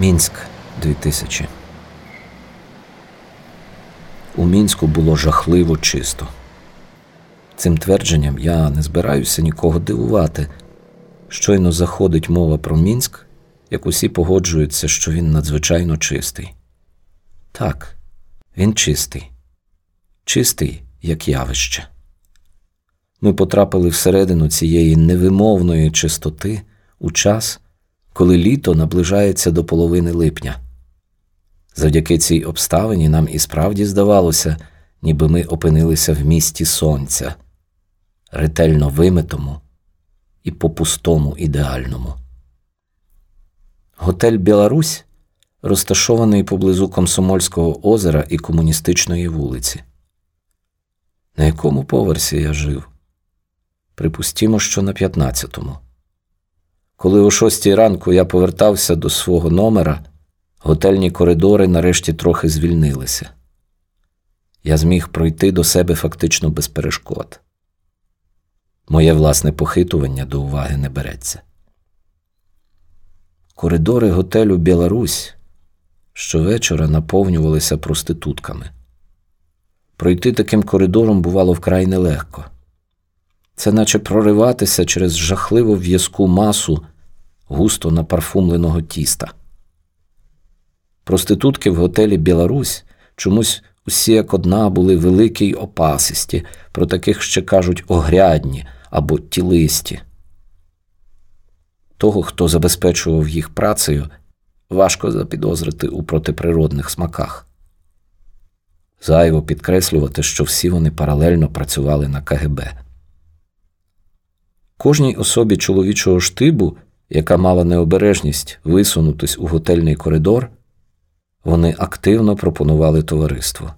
Мінськ 2000 У мінську було жахливо чисто. Цим твердженням я не збираюся нікого дивувати. Щойно заходить мова про мінськ, як усі погоджуються, що він надзвичайно чистий. Так, він чистий, чистий, як явище. Ми потрапили всередину цієї невимовної чистоти у час, коли літо наближається до половини липня. Завдяки цій обставині нам і справді здавалося, ніби ми опинилися в місті сонця, ретельно вимитому і по пустому ідеальному. Готель Білорусь розташований поблизу Комсомольського озера і Комуністичної вулиці. На якому поверсі я жив? Припустімо, що на 15-му. Коли о шостій ранку я повертався до свого номера, готельні коридори нарешті трохи звільнилися. Я зміг пройти до себе фактично без перешкод. Моє власне похитування до уваги не береться. Коридори готелю Білорусь щовечора наповнювалися проститутками. Пройти таким коридором бувало вкрай нелегко. Це наче прориватися через жахливу в'язку масу густо напарфумленого тіста. Проститутки в готелі Білорусь чомусь усі як одна були великі й опасисті, про таких ще кажуть огрядні або тілисті. Того, хто забезпечував їх працею, важко запідозрити у протиприродних смаках. Зайво підкреслювати, що всі вони паралельно працювали на КГБ. Кожній особі чоловічого штибу, яка мала необережність висунутись у готельний коридор, вони активно пропонували товариство.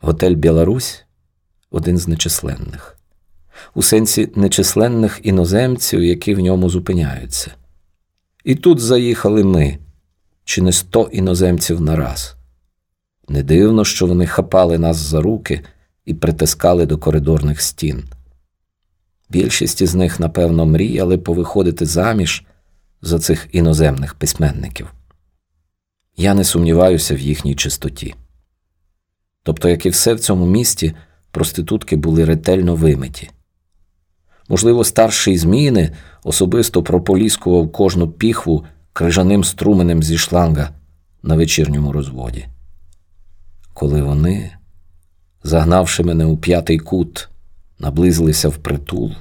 Готель Білорусь один з нечисленних, у сенсі нечисленних іноземців, які в ньому зупиняються. І тут заїхали ми, чи не сто іноземців на раз. Не дивно, що вони хапали нас за руки і притискали до коридорних стін. Більшість із них, напевно, мріяли повиходити заміж за цих іноземних письменників. Я не сумніваюся в їхній чистоті. Тобто, як і все в цьому місті, проститутки були ретельно вимиті. Можливо, старший зміни особисто прополіскував кожну піхву крижаним струменем зі шланга на вечірньому розводі. Коли вони, загнавши мене у п'ятий кут, наблизилися в притул,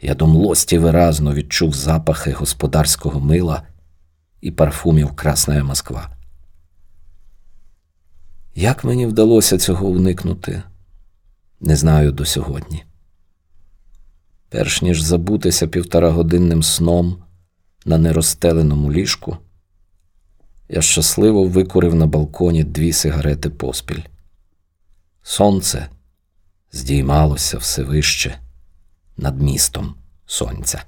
я до млості виразно відчув запахи господарського мила і парфумів Красна Москва. Як мені вдалося цього уникнути, не знаю до сьогодні. Перш ніж забутися півторагодинним сном на нерозстеленому ліжку, я щасливо викурив на балконі дві сигарети поспіль. Сонце здіймалося все вище над містом сонця.